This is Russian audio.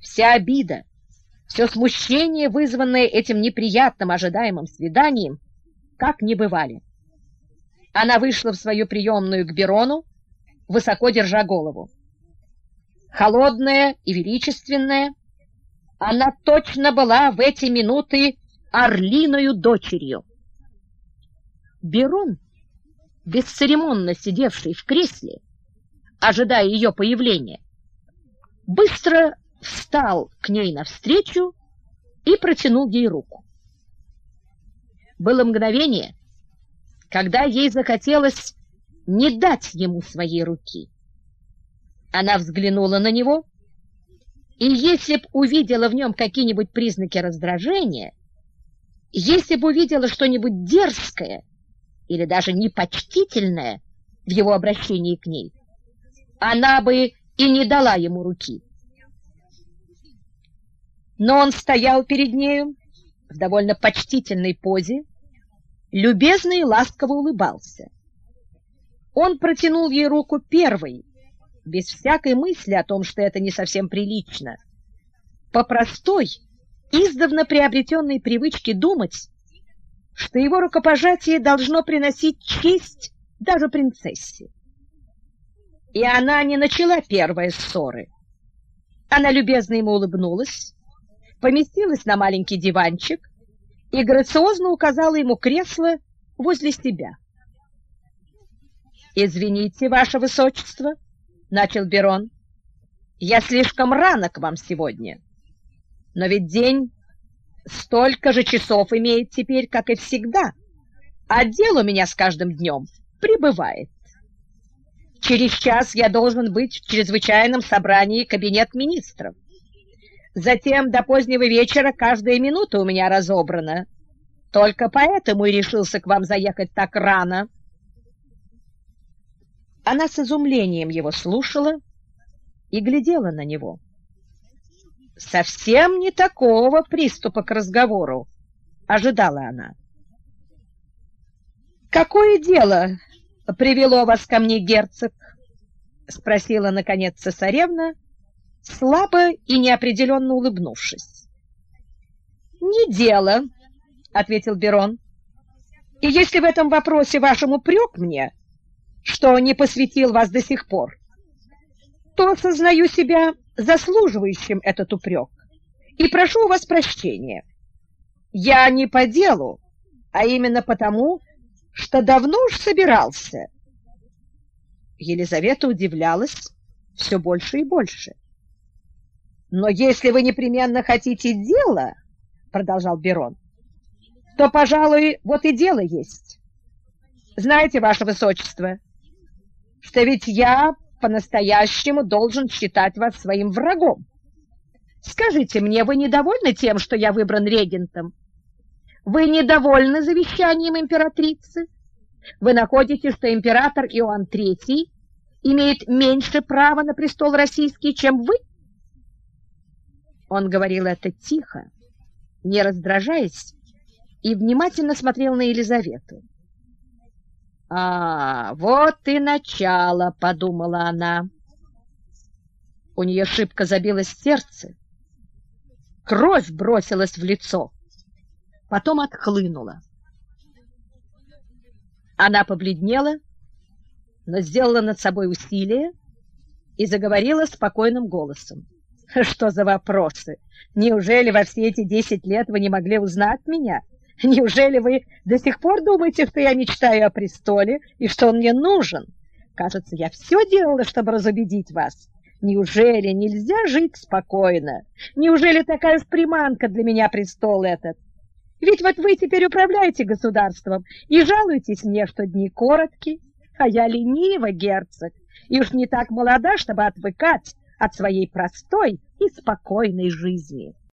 Вся обида, все смущение, вызванное этим неприятным ожидаемым свиданием, как не бывали. Она вышла в свою приемную к Берону, высоко держа голову. Холодная и величественная, она точно была в эти минуты орлиною дочерью. Берон, бесцеремонно сидевший в кресле, ожидая ее появления, быстро встал к ней навстречу и протянул ей руку. Было мгновение, когда ей захотелось не дать ему своей руки. Она взглянула на него, и если б увидела в нем какие-нибудь признаки раздражения, если бы увидела что-нибудь дерзкое или даже непочтительное в его обращении к ней, она бы и не дала ему руки. Но он стоял перед нею в довольно почтительной позе, любезно и ласково улыбался. Он протянул ей руку первой, без всякой мысли о том, что это не совсем прилично, по простой, издавна приобретенной привычке думать, что его рукопожатие должно приносить честь даже принцессе. И она не начала первой ссоры. Она любезно ему улыбнулась, поместилась на маленький диванчик и грациозно указала ему кресло возле себя. «Извините, ваше высочество», — начал Берон, — «я слишком рано к вам сегодня, но ведь день столько же часов имеет теперь, как и всегда, а дел у меня с каждым днем прибывает. Через час я должен быть в чрезвычайном собрании кабинет министров. Затем до позднего вечера каждая минута у меня разобрана. Только поэтому и решился к вам заехать так рано. Она с изумлением его слушала и глядела на него. Совсем не такого приступа к разговору ожидала она. «Какое дело привело вас ко мне, герцог?» — спросила, наконец, цесаревна, слабо и неопределенно улыбнувшись. «Не дело», — ответил Берон. «И если в этом вопросе вашему упрек мне, что не посвятил вас до сих пор, то сознаю себя заслуживающим этот упрек и прошу у вас прощения. Я не по делу, а именно потому, что давно уж собирался». Елизавета удивлялась все больше и больше. Но если вы непременно хотите дело, продолжал Берон, то, пожалуй, вот и дело есть. Знаете, ваше высочество, что ведь я по-настоящему должен считать вас своим врагом. Скажите мне, вы недовольны тем, что я выбран регентом? Вы недовольны завещанием императрицы? Вы находите, что император Иоанн III имеет меньше права на престол российский, чем вы? Он говорил это тихо, не раздражаясь, и внимательно смотрел на Елизавету. «А, вот и начало!» — подумала она. У нее шибко забилось сердце. Кровь бросилась в лицо, потом отхлынула. Она побледнела, но сделала над собой усилие и заговорила спокойным голосом. Что за вопросы? Неужели во все эти десять лет вы не могли узнать меня? Неужели вы до сих пор думаете, что я мечтаю о престоле и что он мне нужен? Кажется, я все делала, чтобы разубедить вас. Неужели нельзя жить спокойно? Неужели такая приманка для меня престол этот? Ведь вот вы теперь управляете государством и жалуетесь мне, что дни короткие, а я ленива, герцог, и уж не так молода, чтобы отвыкать от своей простой и спокойной жизни.